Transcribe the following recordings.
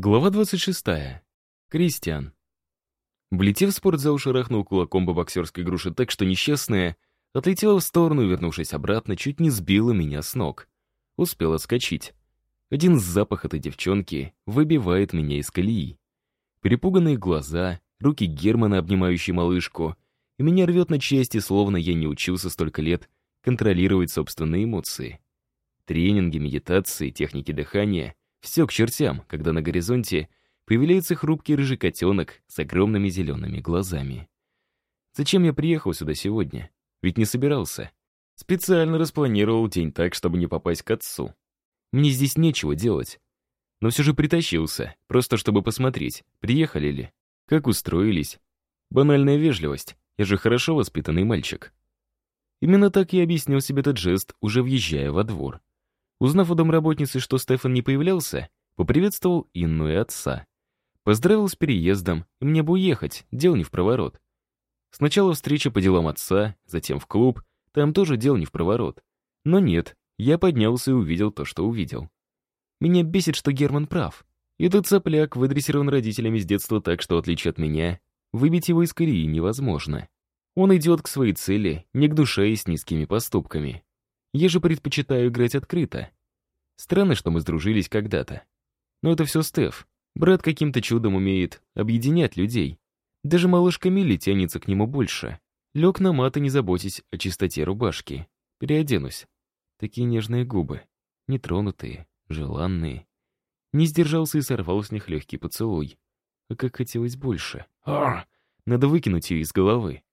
Глава 26. Кристиан. Влетев в спортзал, шарахнул кулаком по боксерской груше так, что несчастная отлетела в сторону вернувшись обратно, чуть не сбила меня с ног. Успел отскочить. Один запах этой девчонки выбивает меня из колеи. Перепуганные глаза, руки Германа, обнимающие малышку, и меня рвет на части, словно я не учился столько лет контролировать собственные эмоции. Тренинги, медитации, техники дыхания — все к чертям, когда на горизонте появляется хрупкий рыжий котенок с огромными зелеными глазами. Зачем я приехал сюда сегодня? Ведь не собирался. Специально распланировал день так, чтобы не попасть к отцу. Мне здесь нечего делать. Но все же притащился, просто чтобы посмотреть, приехали ли, как устроились. Банальная вежливость, я же хорошо воспитанный мальчик. Именно так я объяснил себе этот жест, уже въезжая во двор. Узнав у домработницы, что Стефан не появлялся, поприветствовал Инну и отца. Поздравил с переездом, и мне бы уехать, дел не в проворот. Сначала встреча по делам отца, затем в клуб, там тоже дел не в проворот. Но нет, я поднялся и увидел то, что увидел. Меня бесит, что Герман прав. Этот цапляк выдрессирован родителями с детства так, что, в отличие от меня, выбить его из колеи невозможно. Он идет к своей цели, не гнушаясь низкими поступками. Я же предпочитаю играть открыто. Странно, что мы сдружились когда-то. Но это все Стеф. Брат каким-то чудом умеет объединять людей. Даже малышка Милли тянется к нему больше. Лег на мат и не заботясь о чистоте рубашки. Переоденусь. Такие нежные губы. Нетронутые, желанные. Не сдержался и сорвал с них легкий поцелуй. А как хотелось больше. Ар! Надо выкинуть ее из головы.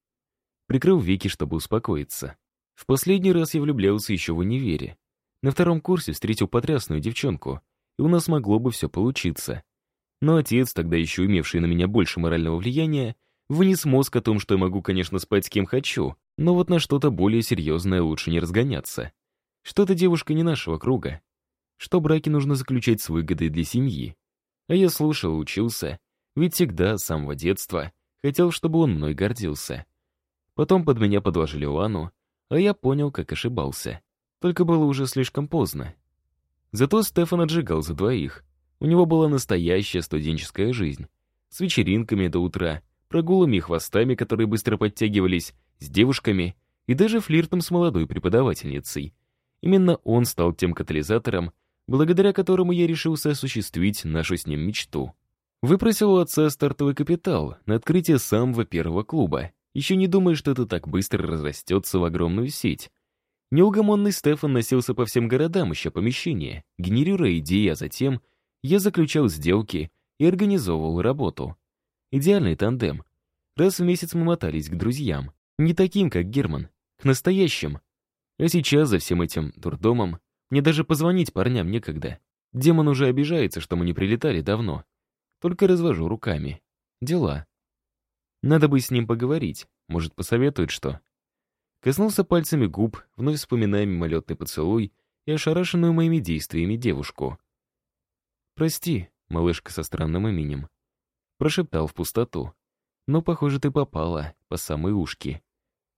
Прикрыл веки, чтобы успокоиться. В последний раз я влюблялся еще в универе. На втором курсе встретил потрясную девчонку, и у нас могло бы все получиться. Но отец, тогда еще имевший на меня больше морального влияния, вынес мозг о том, что я могу, конечно, спать с кем хочу, но вот на что-то более серьезное лучше не разгоняться. Что-то девушка не нашего круга. Что браки нужно заключать с выгодой для семьи. А я слушал учился, ведь всегда, с самого детства, хотел, чтобы он мной гордился. Потом под меня подложили Лану, а я понял, как ошибался. Только было уже слишком поздно. Зато Стефан отжигал за двоих. У него была настоящая студенческая жизнь. С вечеринками до утра, прогулами и хвостами, которые быстро подтягивались, с девушками и даже флиртом с молодой преподавательницей. Именно он стал тем катализатором, благодаря которому я решился осуществить нашу с ним мечту. Выпросил у отца стартовый капитал на открытие самого первого клуба еще не думая, что это так быстро разрастется в огромную сеть. Неугомонный Стефан носился по всем городам, ища помещения, генерируя идеи, а затем я заключал сделки и организовывал работу. Идеальный тандем. Раз в месяц мы мотались к друзьям. Не таким, как Герман, к настоящим. А сейчас за всем этим дурдомом мне даже позвонить парням некогда. Демон уже обижается, что мы не прилетали давно. Только развожу руками. Дела. Надо бы с ним поговорить, может, посоветует что. Коснулся пальцами губ, вновь вспоминая мимолетный поцелуй и ошарашенную моими действиями девушку. «Прости, малышка со странным именем», — прошептал в пустоту. «Но, похоже, ты попала по самые ушки.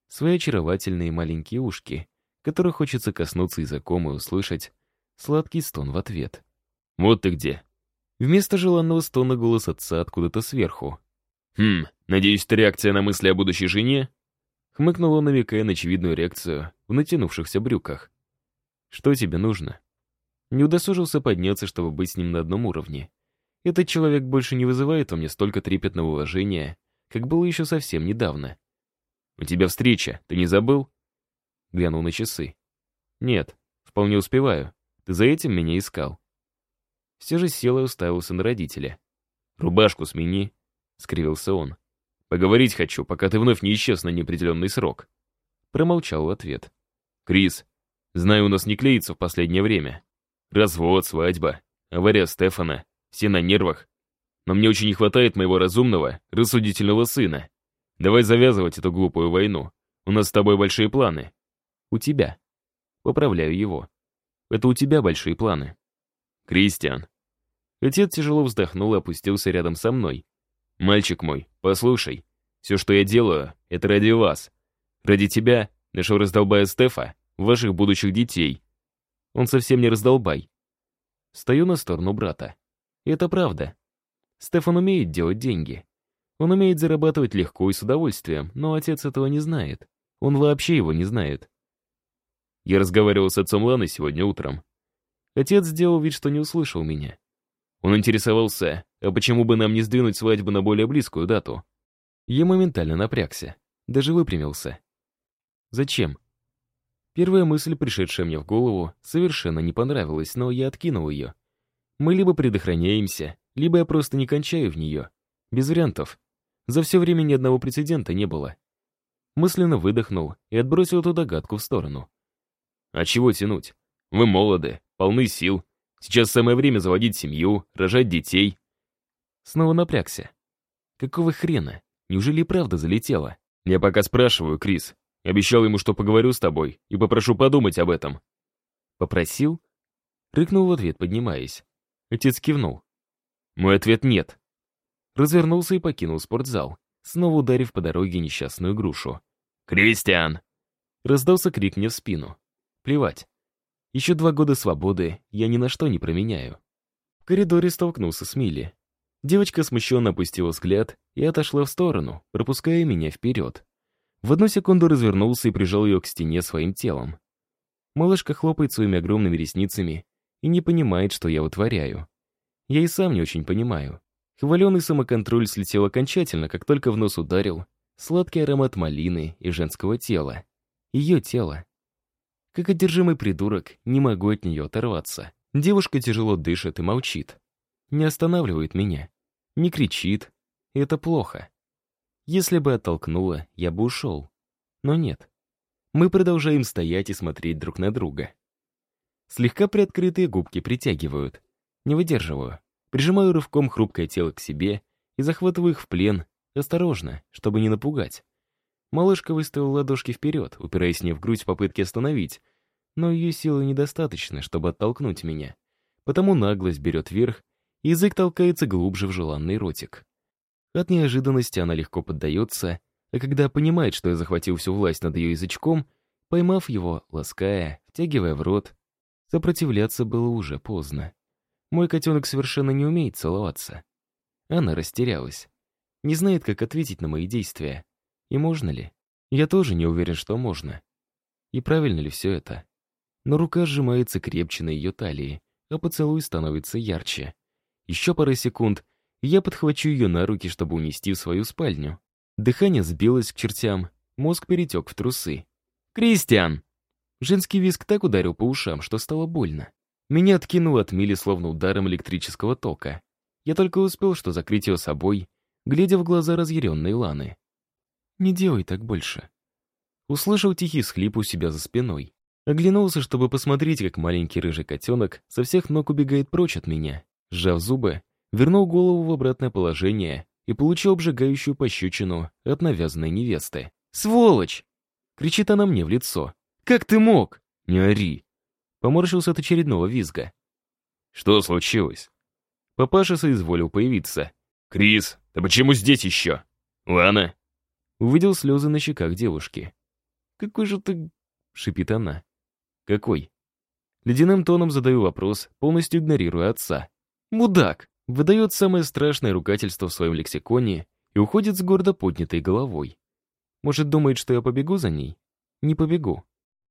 Свои очаровательные маленькие ушки, которых хочется коснуться языком и услышать сладкий стон в ответ. «Вот ты где!» Вместо желанного стона голос отца откуда-то сверху. «Хм, надеюсь, это реакция на мысли о будущей жене?» Хмыкнул он, намекая на очевидную реакцию в натянувшихся брюках. «Что тебе нужно?» Не удосужился подняться, чтобы быть с ним на одном уровне. Этот человек больше не вызывает у меня столько трепетного уважения, как было еще совсем недавно. «У тебя встреча, ты не забыл?» Глянул на часы. «Нет, вполне успеваю. Ты за этим меня искал». Все же сел и уставился на родителя. «Рубашку смени», — скривился он. «Поговорить хочу, пока ты вновь не исчез на неопределенный срок». Промолчал в ответ. «Крис, знаю, у нас не клеится в последнее время. Развод, свадьба, авария Стефана, все на нервах. Но мне очень не хватает моего разумного, рассудительного сына. Давай завязывать эту глупую войну. У нас с тобой большие планы». «У тебя». Поправляю его. «Это у тебя большие планы». «Кристиан». Отец тяжело вздохнул и опустился рядом со мной, «Мальчик мой, послушай, все, что я делаю, это ради вас. Ради тебя, нашего раздолбая Стефа, ваших будущих детей. Он совсем не раздолбай». Стою на сторону брата. И это правда. Стефан умеет делать деньги. Он умеет зарабатывать легко и с удовольствием, но отец этого не знает. Он вообще его не знает. Я разговаривал с отцом Ланы сегодня утром. Отец сделал вид, что не услышал меня. Он интересовался, а почему бы нам не сдвинуть свадьбу на более близкую дату? Я моментально напрягся, даже выпрямился. Зачем? Первая мысль, пришедшая мне в голову, совершенно не понравилась, но я откинул ее. Мы либо предохраняемся, либо я просто не кончаю в нее. Без вариантов. За все время ни одного прецедента не было. Мысленно выдохнул и отбросил эту догадку в сторону. А чего тянуть? Вы молоды, полны сил. Сейчас самое время заводить семью, рожать детей. Снова напрягся. Какого хрена? Неужели и правда залетело? Я пока спрашиваю, Крис. Обещал ему, что поговорю с тобой и попрошу подумать об этом. Попросил? Рыкнул в ответ, поднимаясь. Отец кивнул. Мой ответ нет. Развернулся и покинул спортзал, снова ударив по дороге несчастную грушу. «Кристиан!» Раздался крик мне в спину. Плевать. Еще два года свободы я ни на что не променяю. В коридоре столкнулся с Милли. Девочка смущенно опустила взгляд и отошла в сторону, пропуская меня вперед. В одну секунду развернулся и прижал ее к стене своим телом. Малышка хлопает своими огромными ресницами и не понимает, что я вытворяю. Я и сам не очень понимаю. Хваленый самоконтроль слетел окончательно, как только в нос ударил сладкий аромат малины и женского тела. Ее тело. Как одержимый придурок, не могу от нее оторваться. Девушка тяжело дышит и молчит. Не останавливает меня. Не кричит. И это плохо. Если бы оттолкнула, я бы ушел. Но нет. Мы продолжаем стоять и смотреть друг на друга. Слегка приоткрытые губки притягивают. Не выдерживаю. Прижимаю рывком хрупкое тело к себе и захватываю их в плен, осторожно, чтобы не напугать. Малышка выставила ладошки вперед, упираясь мне в грудь в попытке остановить, но ее силы недостаточно, чтобы оттолкнуть меня. Потому наглость берет верх, язык толкается глубже в желанный ротик. От неожиданности она легко поддается, а когда понимает, что я захватил всю власть над ее язычком, поймав его, лаская, втягивая в рот, сопротивляться было уже поздно. Мой котенок совершенно не умеет целоваться. Она растерялась. Не знает, как ответить на мои действия. И можно ли? Я тоже не уверен, что можно. И правильно ли все это? Но рука сжимается крепче на ее талии, а поцелуй становится ярче. Еще пара секунд, и я подхвачу ее на руки, чтобы унести в свою спальню. Дыхание сбилось к чертям, мозг перетек в трусы. «Кристиан!» Женский визг так ударил по ушам, что стало больно. Меня откинуло от Мили словно ударом электрического тока. Я только успел что закрыть ее собой, глядя в глаза разъяренной Ланы. «Не делай так больше». Услышал тихий схлип у себя за спиной. Оглянулся, чтобы посмотреть, как маленький рыжий котенок со всех ног убегает прочь от меня. Сжав зубы, вернул голову в обратное положение и получил обжигающую пощечину от навязанной невесты. «Сволочь!» — кричит она мне в лицо. «Как ты мог?» «Не ори!» Поморщился от очередного визга. «Что случилось?» Папаша соизволил появиться. «Крис, ты почему здесь еще? Лана?» Увидел слезы на щеках девушки. «Какой же ты...» — шипит она. «Какой?» Ледяным тоном задаю вопрос, полностью игнорируя отца. «Мудак!» — выдает самое страшное ругательство в своем лексиконе и уходит с гордо поднятой головой. Может, думает, что я побегу за ней? Не побегу.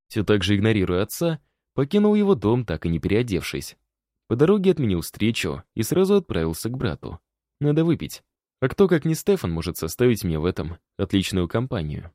Все так же игнорируя отца, покинул его дом, так и не переодевшись. По дороге отменил встречу и сразу отправился к брату. Надо выпить. А кто, как не Стефан, может составить мне в этом отличную компанию?